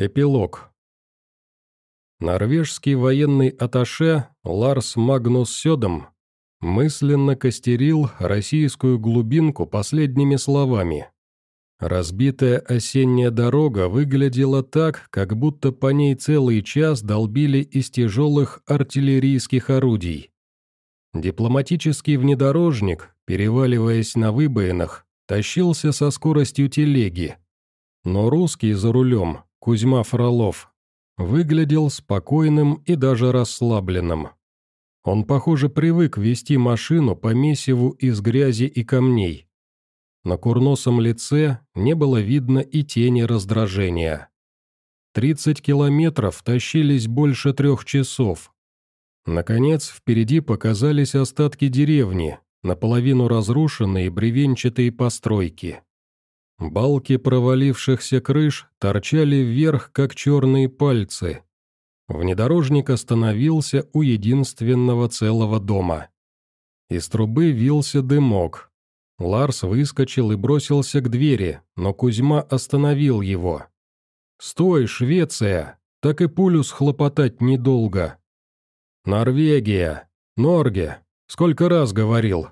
Эпилог. Норвежский военный атташе Ларс Магнус Сёдом мысленно костерил российскую глубинку последними словами. Разбитая осенняя дорога выглядела так, как будто по ней целый час долбили из тяжелых артиллерийских орудий. Дипломатический внедорожник, переваливаясь на выбоинах, тащился со скоростью телеги. Но русский за рулем Кузьма Фролов, выглядел спокойным и даже расслабленным. Он, похоже, привык вести машину по месиву из грязи и камней. На курносом лице не было видно и тени раздражения. Тридцать километров тащились больше трех часов. Наконец, впереди показались остатки деревни, наполовину разрушенные бревенчатые постройки. Балки провалившихся крыш торчали вверх, как черные пальцы. Внедорожник остановился у единственного целого дома. Из трубы вился дымок. Ларс выскочил и бросился к двери, но Кузьма остановил его. «Стой, Швеция! Так и пулю схлопотать недолго!» «Норвегия! Норге! Сколько раз говорил!»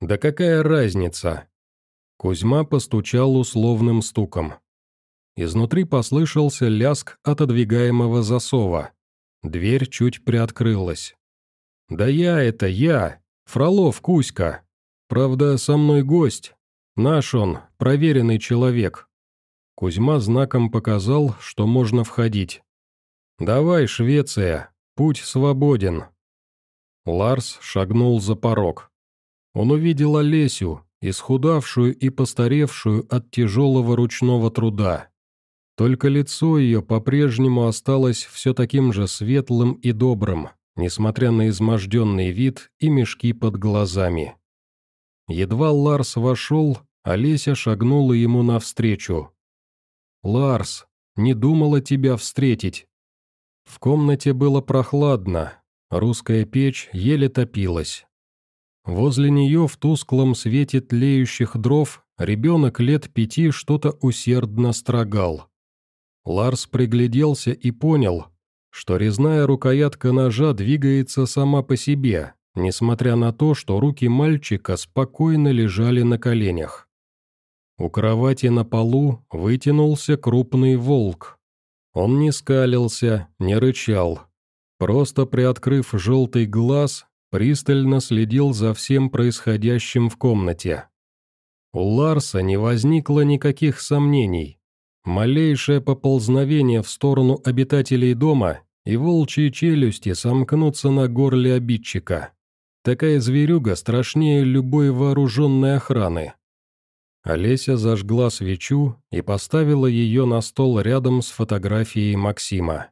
«Да какая разница? Кузьма постучал условным стуком. Изнутри послышался ляск отодвигаемого засова. Дверь чуть приоткрылась. «Да я это, я! Фролов Кузька! Правда, со мной гость. Наш он, проверенный человек». Кузьма знаком показал, что можно входить. «Давай, Швеция, путь свободен». Ларс шагнул за порог. Он увидел Олесю, исхудавшую и постаревшую от тяжелого ручного труда. Только лицо ее по-прежнему осталось все таким же светлым и добрым, несмотря на изможденный вид и мешки под глазами. Едва Ларс вошел, Олеся шагнула ему навстречу. «Ларс, не думала тебя встретить». В комнате было прохладно, русская печь еле топилась. Возле нее в тусклом свете тлеющих дров ребенок лет пяти что-то усердно строгал. Ларс пригляделся и понял, что резная рукоятка ножа двигается сама по себе, несмотря на то, что руки мальчика спокойно лежали на коленях. У кровати на полу вытянулся крупный волк. Он не скалился, не рычал. Просто приоткрыв желтый глаз, пристально следил за всем происходящим в комнате. У Ларса не возникло никаких сомнений. Малейшее поползновение в сторону обитателей дома, и волчьи челюсти сомкнутся на горле обидчика. Такая зверюга страшнее любой вооруженной охраны. Олеся зажгла свечу и поставила ее на стол рядом с фотографией Максима.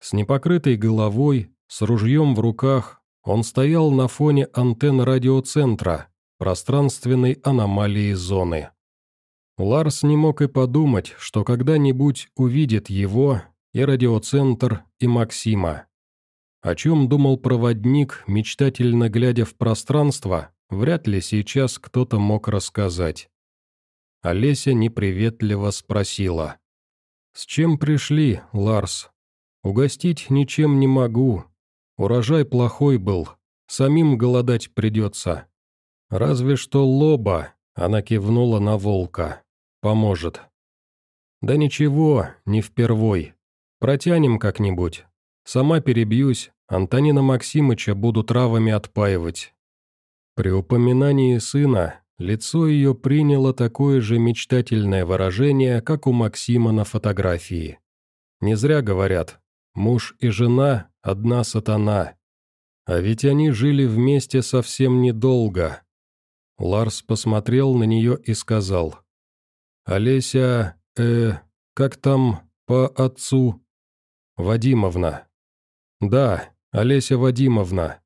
С непокрытой головой, с ружьем в руках, он стоял на фоне антенн радиоцентра, пространственной аномалии зоны. Ларс не мог и подумать, что когда-нибудь увидит его, и радиоцентр, и Максима. О чем думал проводник, мечтательно глядя в пространство, вряд ли сейчас кто-то мог рассказать. Олеся неприветливо спросила. «С чем пришли, Ларс? Угостить ничем не могу, Урожай плохой был, самим голодать придется. Разве что лоба, она кивнула на волка, поможет. Да ничего, не впервой. Протянем как-нибудь. Сама перебьюсь, Антонина Максимыча буду травами отпаивать. При упоминании сына лицо ее приняло такое же мечтательное выражение, как у Максима на фотографии. Не зря говорят, муж и жена одна сатана. А ведь они жили вместе совсем недолго. Ларс посмотрел на нее и сказал. «Олеся, э, как там по отцу?» «Вадимовна». «Да, Олеся Вадимовна.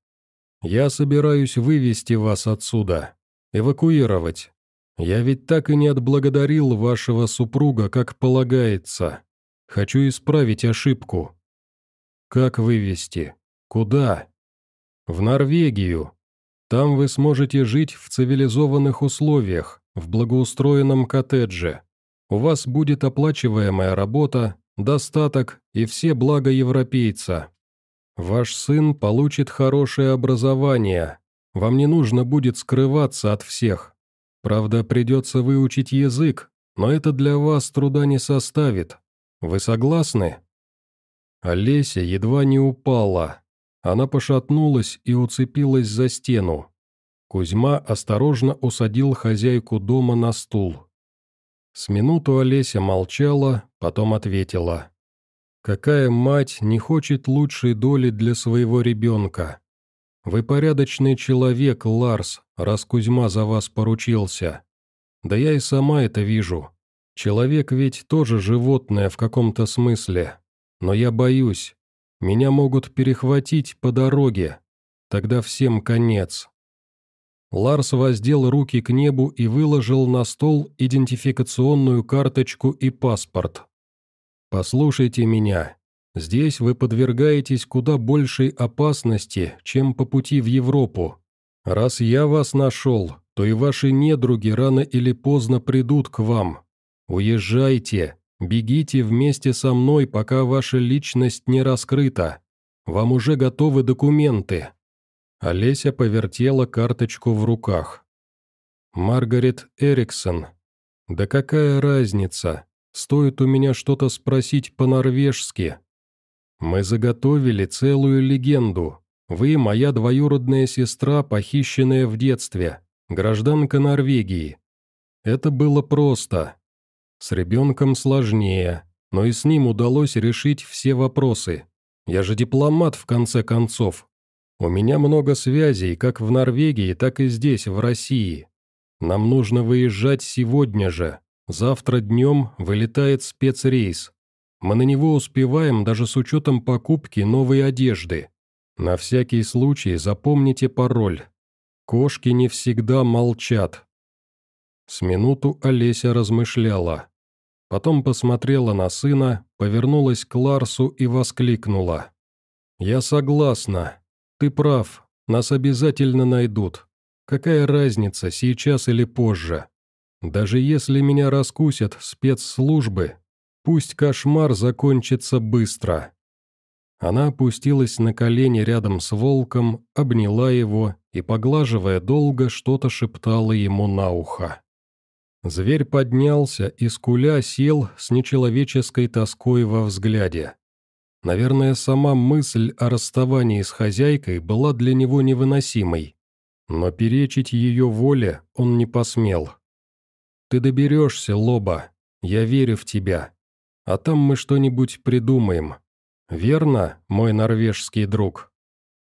Я собираюсь вывести вас отсюда, эвакуировать. Я ведь так и не отблагодарил вашего супруга, как полагается. Хочу исправить ошибку. Как вывести? Куда? В Норвегию. Там вы сможете жить в цивилизованных условиях, в благоустроенном коттедже. У вас будет оплачиваемая работа, достаток и все блага европейца. Ваш сын получит хорошее образование. Вам не нужно будет скрываться от всех. Правда, придется выучить язык, но это для вас труда не составит. Вы согласны?» Олеся едва не упала. Она пошатнулась и уцепилась за стену. Кузьма осторожно усадил хозяйку дома на стул. С минуту Олеся молчала, потом ответила. «Какая мать не хочет лучшей доли для своего ребенка? Вы порядочный человек, Ларс, раз Кузьма за вас поручился. Да я и сама это вижу. Человек ведь тоже животное в каком-то смысле. Но я боюсь. Меня могут перехватить по дороге. Тогда всем конец». Ларс воздел руки к небу и выложил на стол идентификационную карточку и паспорт. «Послушайте меня. Здесь вы подвергаетесь куда большей опасности, чем по пути в Европу. Раз я вас нашел, то и ваши недруги рано или поздно придут к вам. Уезжайте, бегите вместе со мной, пока ваша личность не раскрыта. Вам уже готовы документы. Олеся повертела карточку в руках. «Маргарет Эриксон. Да какая разница? Стоит у меня что-то спросить по-норвежски. Мы заготовили целую легенду. Вы моя двоюродная сестра, похищенная в детстве, гражданка Норвегии. Это было просто. С ребенком сложнее, но и с ним удалось решить все вопросы. Я же дипломат, в конце концов, у меня много связей, как в Норвегии, так и здесь, в России. Нам нужно выезжать сегодня же. Завтра днем вылетает спецрейс. Мы на него успеваем даже с учетом покупки новой одежды. На всякий случай запомните пароль. Кошки не всегда молчат. С минуту Олеся размышляла. Потом посмотрела на сына, повернулась к Ларсу и воскликнула. «Я согласна. Ты прав, нас обязательно найдут. Какая разница, сейчас или позже? Даже если меня раскусят спецслужбы, пусть кошмар закончится быстро». Она опустилась на колени рядом с волком, обняла его и, поглаживая долго, что-то шептала ему на ухо. Зверь поднялся и, скуля, сел с нечеловеческой тоской во взгляде. Наверное, сама мысль о расставании с хозяйкой была для него невыносимой. Но перечить ее воле он не посмел. «Ты доберешься, Лоба. Я верю в тебя. А там мы что-нибудь придумаем. Верно, мой норвежский друг?»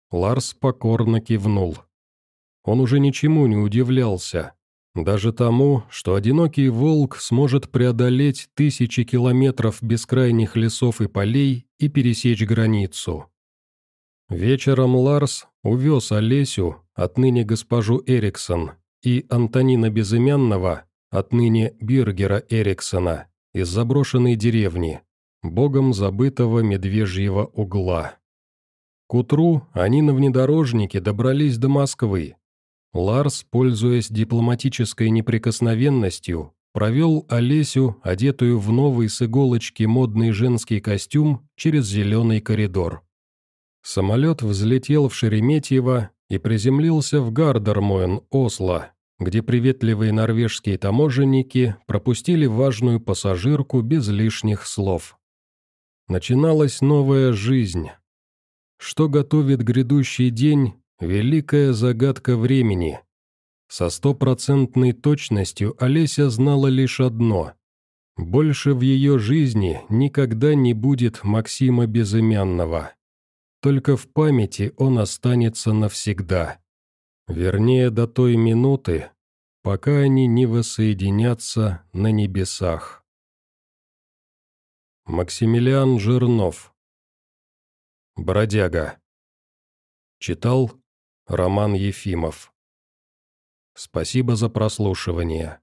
Ларс покорно кивнул. Он уже ничему не удивлялся. Даже тому, что одинокий волк сможет преодолеть тысячи километров бескрайних лесов и полей и пересечь границу. Вечером Ларс увез Олесю, отныне госпожу Эриксон, и Антонина Безымянного, отныне Биргера Эриксона, из заброшенной деревни, богом забытого медвежьего угла. К утру они на внедорожнике добрались до Москвы, Ларс, пользуясь дипломатической неприкосновенностью, провел Олесю, одетую в новый с иголочки модный женский костюм, через зеленый коридор. Самолет взлетел в Шереметьево и приземлился в Гардермоен, Осло, где приветливые норвежские таможенники пропустили важную пассажирку без лишних слов. Начиналась новая жизнь. Что готовит грядущий день, Великая загадка времени. Со стопроцентной точностью Олеся знала лишь одно. Больше в ее жизни никогда не будет Максима Безымянного. Только в памяти он останется навсегда. Вернее, до той минуты, пока они не воссоединятся на небесах. Максимилиан Жирнов Бродяга Читал Роман Ефимов. Спасибо за прослушивание.